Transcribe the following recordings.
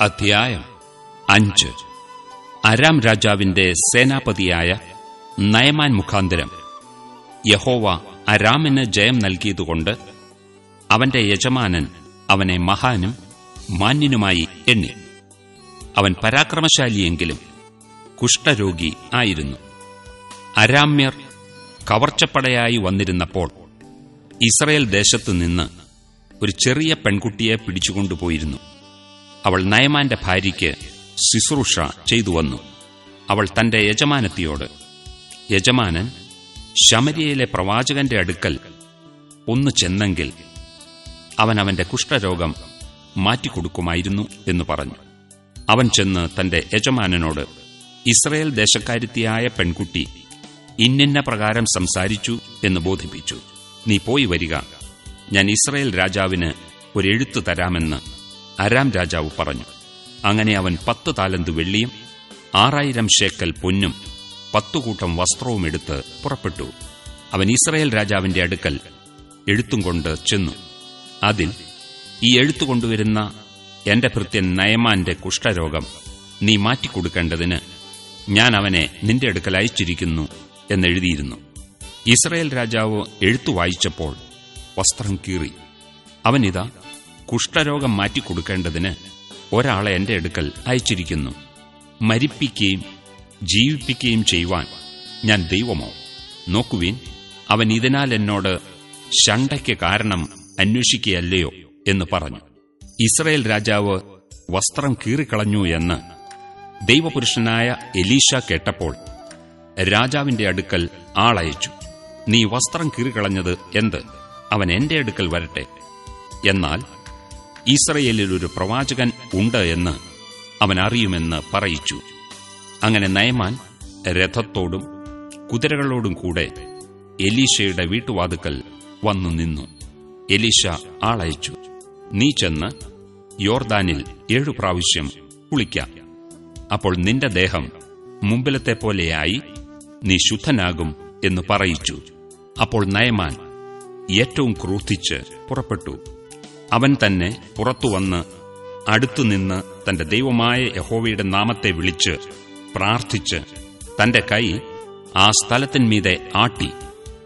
അധ്യായം അഞ്ച്. അരാം രാജാവിന്റെ സേനാപതിയായ നയമാൻ മുഖാന്തരം യഹോവ അരാമിന് ജയം നൽകിയതുകൊണ്ട് അവന്റെ യജമാനൻ അവനെ മഹാനും മാന്യനുമായി എണ്ണി. അവൻ പരാക്രമശാലിയെങ്കിലും കുഷ്ഠരോഗി ആയിരുന്നു. അരാമ്യർ കവർച്ചപ്പടയായി വന്നിരുന്നപ്പോൾ ഇസ്രയേൽ ദേശത്തുനിന്ന് ഒരു ചെറിയ പെൺകുട്ടിയെ പിടിച്ചുകൊണ്ടുപോയിരുന്നു. അവൾ നയമാന്റെ ഭാര്യയ്ക്ക് ശുശ്രൂഷ ചെയ്തു വന്നു. അവൾ തന്റെ യജമാനത്തിയോട് യജമാനൻ ശമരിയയിലെ പ്രവാചകന്റെ അടുക്കൽ ഒന്ന് ചെന്നെങ്കിൽ അവൻ അവന്റെ കുഷ്ഠരോഗം മാറ്റിക്കൊടുക്കുമായിരുന്നു എന്ന് പറഞ്ഞു. അവൻ ചെന്ന് തന്റെ യജമാനനോട് ഇസ്രയേൽ ദേശക്കാരുത്തിയായ പെൺകുട്ടി ഇന്നിന്ന പ്രകാരം സംസാരിച്ചു എന്ന് ബോധിപ്പിച്ചു. നീ പോയി വരിക. ഞാൻ ഇസ്രയേൽ രാജാവിന് ഒരു എഴുത്തു തരാമെന്ന് അരാം രാജാവ് പറഞ്ഞു അങ്ങനെ അവൻ പത്ത് താലന്ത് വെള്ളിയും ആറായിരം ഷേക്കൽ പൊന്നും പത്തുകൂട്ടം വസ്ത്രവും എടുത്ത് പുറപ്പെട്ടു. അവൻ ഇസ്രയേൽ രാജാവിന്റെ അടുക്കൽ എഴുത്തും കൊണ്ട് ചെന്നു. അതിൽ ഈ എഴുത്തു കൊണ്ടുവരുന്ന എന്റെ ഭൃത്യൻ നയമാന്റെ കുഷ്ഠരോഗം നീ മാറ്റിക്കൊടുക്കേണ്ടതിന് ഞാൻ അവനെ നിന്റെ അടുക്കൽ അയച്ചിരിക്കുന്നു എന്നെഴുതിയിരുന്നു. ഇസ്രയേൽ രാജാവ് എഴുത്തു വായിച്ചപ്പോൾ വസ്ത്രം കീറി. അവനിതാ കുഷ്ഠരോഗം മാറ്റിക്കൊടുക്കേണ്ടതിന് ഒരാളെ എന്റെ അടുക്കൽ അയച്ചിരിക്കുന്നു. മരിപ്പിക്കുകയും ജീവിപ്പിക്കുകയും ചെയ്യുവാൻ ഞാൻ ദൈവമോ നോക്കുവീൻ അവൻ ഇതിനാൽ എന്നോട് ശണ്ടയ്ക്ക് കാരണം അന്വേഷിക്കുകയല്ലയോ എന്ന് പറഞ്ഞു. ഇസ്രയേൽ രാജാവ് വസ്ത്രം കീറിക്കളഞ്ഞു എന്ന് ദൈവപുരുഷനായ എലീഷ കേട്ടപ്പോൾ രാജാവിന്റെ അടുക്കൽ ആളയച്ചു. നീ വസ്ത്രം കീറിക്കളഞ്ഞത് എന്ത്? അവൻ എന്റെ അടുക്കൽ വരട്ടെ. എന്നാൽ ഇസ്രയേലിൽ ഒരു പ്രവാചകൻ ഉണ്ട് എന്ന് അവൻ അറിയുമെന്ന് പറയിച്ചു. അങ്ങനെ നയമാൻ രഥത്തോടും കുതിരകളോടും കൂടെ എലീശയുടെ വീട്ടുവാതുക്കൽ വന്നു നിന്നു. എലീഷ ആളയച്ചു. നീ ചെന്ന് യോർദാനിൽ ഏഴു പ്രാവശ്യം കുളിക്ക. അപ്പോൾ നിന്റെ ദേഹം മുമ്പിലത്തെ പോലെയായി നീ ശുദ്ധനാകും എന്ന് പറയിച്ചു. അപ്പോൾ നയമാൻ ഏറ്റവും ക്രൂദ്ധിച്ച് പുറപ്പെട്ടു. അവൻ തന്നെ പുറത്തുവന്ന് അടുത്തുനിന്ന് തന്റെ ദൈവമായ യഹോവയുടെ നാമത്തെ വിളിച്ച് പ്രാർത്ഥിച്ച് തന്റെ കൈ ആ സ്ഥലത്തിന്മീതെ ആട്ടി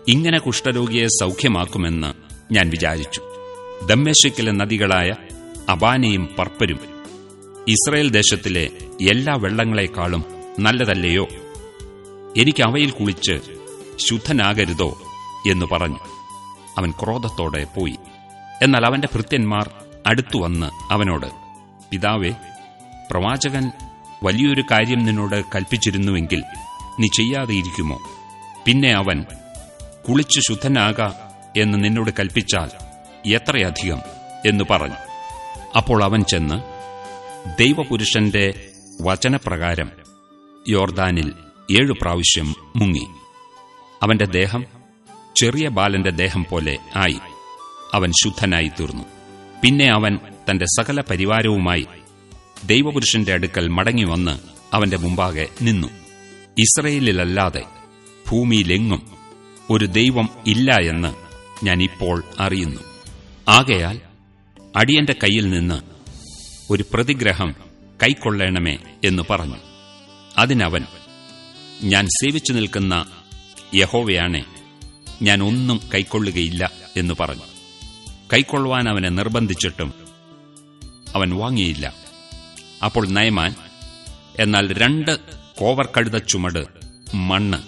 ഇങ്ങനെ കുഷ്ഠരോഗിയെ സൗഖ്യമാക്കുമെന്ന് ഞാൻ വിചാരിച്ചു. ദമ്മേശക്കിലെ നദികളായ അബാനയും പർപ്പരും ഇസ്രയേൽ ദേശത്തിലെ എല്ലാ വെള്ളങ്ങളെക്കാളും നല്ലതല്ലയോ? എനിക്ക് അവയിൽ കുളിച്ച് ശുദ്ധനാകരുതോ എന്ന് പറഞ്ഞു. അവൻ ക്രോധത്തോടെ പോയി. എന്നാൽ അവന്റെ ഭൃത്യന്മാർ അടുത്തുവന്ന് അവനോട് പിതാവേ പ്രവാചകൻ വലിയൊരു കാര്യം നിന്നോട് കൽപ്പിച്ചിരുന്നുവെങ്കിൽ നീ ചെയ്യാതെ ഇരിക്കുമോ? പിന്നെ അവൻ കുളിച്ച് ശുദ്ധനാക എന്ന് നിന്നോട് കൽപ്പിച്ചാൽ എത്രയധികം? എന്ന് പറഞ്ഞു. അപ്പോൾ അവൻ ചെന്ന് ദൈവപുരുഷന്റെ വചനപ്രകാരം യോർദാനിൽ ഏഴു പ്രാവശ്യം മുങ്ങി. അവന്റെ ദേഹം ചെറിയ ബാലന്റെ ദേഹം പോലെ ആയി. അവൻ ശുദ്ധനായി തീർന്നു പിന്നെ അവൻ തന്റെ സകല പരിവാരവുമായി ദൈവപുരുഷന്റെ അടുക്കൽ മടങ്ങി മടങ്ങിവന്ന് അവന്റെ മുമ്പാകെ നിന്നു. ഇസ്രയേലിലല്ലാതെ ഭൂമിയിലെങ്ങും ഒരു ദൈവം ഇല്ല എന്ന് ഞാൻ ഇപ്പോൾ അറിയുന്നു. ആകയാൽ അടിയന്റെ കയ്യിൽ നിന്ന് ഒരു പ്രതിഗ്രഹം കൈക്കൊള്ളണമേ എന്ന് പറഞ്ഞു. അതിനവൻ ഞാൻ സേവിച്ചു നിൽക്കുന്ന യഹോവയാണെ ഞാൻ ഒന്നും കൈക്കൊള്ളുകയില്ല എന്ന് പറഞ്ഞു. കൈക്കൊള്ളുവാൻ അവനെ നിർബന്ധിച്ചിട്ടും അവൻ വാങ്ങിയില്ല. അപ്പോൾ നയമാൻ എന്നാൽ രണ്ട് കോവർ കഴുത ചുമട് മണ്ണ്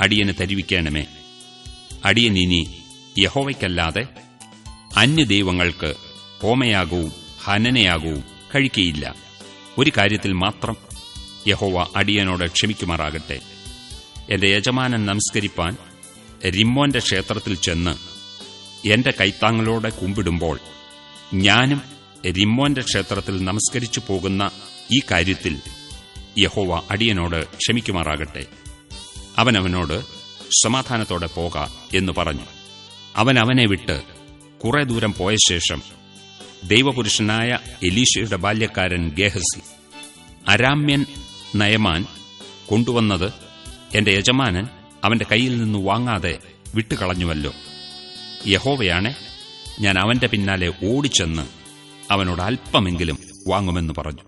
അടിയന് തരിവിക്കണമേ. അടിയൻ ഇനി യഹോവയ്ക്കല്ലാതെ അന്യദൈവങ്ങൾക്ക് ഹോമയാകവും ഹനനയാകവും കഴിക്കയില്ല. ഒരു കാര്യത്തിൽ മാത്രം യഹോവ അടിയനോട് ക്ഷമിക്കുമാറാകട്ടെ. എന്റെ യജമാനൻ നമസ്കരിപ്പാൻ റിമ്മോന്റെ ക്ഷേത്രത്തിൽ ചെന്ന് എന്റെ കൈത്താങ്ങളോടെ കുമ്പിടുമ്പോൾ ഞാനും റിമ്മോന്റെ ക്ഷേത്രത്തിൽ നമസ്കരിച്ചു പോകുന്ന ഈ കാര്യത്തിൽ യഹോവ അടിയനോട് ക്ഷമിക്കുമാറാകട്ടെ. അവനവനോട് സമാധാനത്തോടെ പോക എന്ന് പറഞ്ഞു. അവൻ അവനെ വിട്ട് കുറെ ദൂരം പോയ ശേഷം ദൈവപുരുഷനായ എലീഷയുടെ ബാല്യക്കാരൻ ഗേഹസി അരാമ്യൻ നയമാൻ കൊണ്ടുവന്നത് എന്റെ യജമാനൻ അവന്റെ കയ്യിൽ നിന്ന് വാങ്ങാതെ വിട്ടുകളഞ്ഞുവല്ലോ. യഹോവയാണ് ഞാൻ അവന്റെ പിന്നാലെ ഓടിച്ചെന്ന് അവനോട് അല്പമെങ്കിലും വാങ്ങുമെന്ന് പറഞ്ഞു.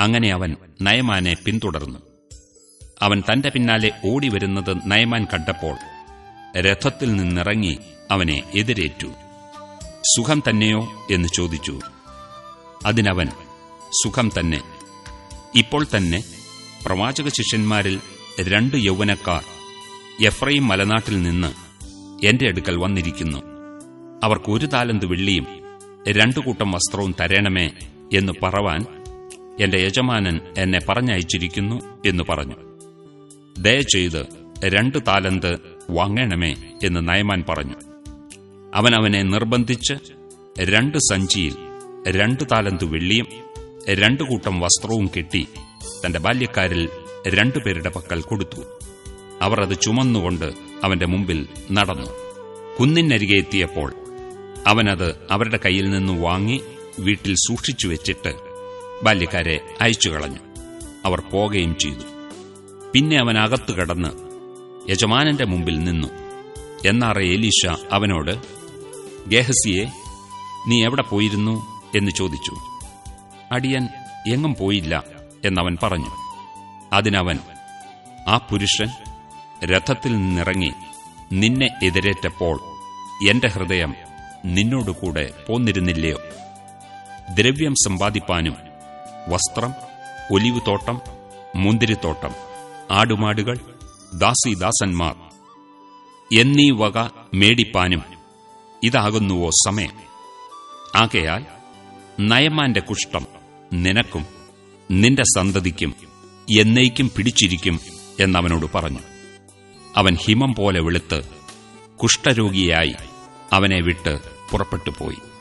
അങ്ങനെ അവൻ നയമാനെ പിന്തുടർന്നു. അവൻ തന്റെ പിന്നാലെ ഓടിവരുന്നത് നയമാൻ കണ്ടപ്പോൾ രഥത്തിൽ നിന്നിറങ്ങി അവനെ എതിരേറ്റു. സുഖം തന്നെയോ? എന്ന് ചോദിച്ചു. അതിനവൻ സുഖം തന്നെ. ഇപ്പോൾ തന്നെ പ്രവാചക ശിഷ്യന്മാരിൽ രണ്ട് യൗവനക്കാർ എഫ്രൈം മലനാട്ടിൽ നിന്ന് എന്റെ അടുക്കൽ വന്നിരിക്കുന്നു. അവർക്ക് ഒരു താലന്ത് വെള്ളിയും രണ്ടു കൂട്ടം വസ്ത്രവും തരേണമേ എന്ന് പറവാൻ എന്റെ യജമാനൻ എന്നെ പറഞ്ഞയച്ചിരിക്കുന്നു എന്ന് പറഞ്ഞു. ദയചെയ്ത് രണ്ട് താലന്ത് വാങ്ങണമേ എന്ന് നയമാൻ പറഞ്ഞു. അവൻ അവനെ നിർബന്ധിച്ച് രണ്ട് സഞ്ചിയിൽ രണ്ട് താലന്ത് വെള്ളിയും രണ്ടു കൂട്ടം വസ്ത്രവും കെട്ടി തന്റെ ബാല്യക്കാരിൽ രണ്ടുപേരുടെ പക്കൽ കൊടുത്തു. അവർ അത് ചുമന്നുകൊണ്ട് അവന്റെ മുമ്പിൽ നടന്നു. കുന്നിനരികെ എത്തിയപ്പോൾ അവനത് അവരുടെ കയ്യിൽ നിന്ന് വാങ്ങി വീട്ടിൽ സൂക്ഷിച്ചു വെച്ചിട്ട് ബാല്യക്കാരെ അയച്ചു കളഞ്ഞു. അവർ പോകുകയും ചെയ്തു. പിന്നെ അവൻ അകത്തു കടന്ന് യജമാനന്റെ മുമ്പിൽ നിന്നു. എന്നാറെ എലീഷ അവനോട് ഗേഹസിയെ നീ എവിടെ പോയിരുന്നു എന്ന് ചോദിച്ചു. അടിയൻ എങ്ങും പോയില്ല എന്നവൻ പറഞ്ഞു. അതിനവൻ ആ പുരുഷൻ രഥത്തിൽ നിന്നിറങ്ങി നിന്നെ എതിരേറ്റപ്പോൾ എന്റെ ഹൃദയം നിന്നോടുകൂടെ പോന്നിരുന്നില്ലയോ ദ്രവ്യം സമ്പാദിപ്പാനും വസ്ത്രം ഒലിവുതോട്ടം മുന്തിരിത്തോട്ടം ആടുമാടുകൾ ദാസിദാസന്മാർ എന്നീ വക മേടിപ്പാനും ഇതാകുന്നുവോ സമയം? ആകയാൽ നയമാന്റെ കുഷ്ഠം നിനക്കും നിന്റെ സന്തതിക്കും എന്നേക്കും പിടിച്ചിരിക്കും എന്നവനോട് പറഞ്ഞു. അവൻ ഹിമം പോലെ വെളുത്ത് കുഷ്ഠരോഗിയായി അവനെ വിട്ട് പുറപ്പെട്ടുപോയി.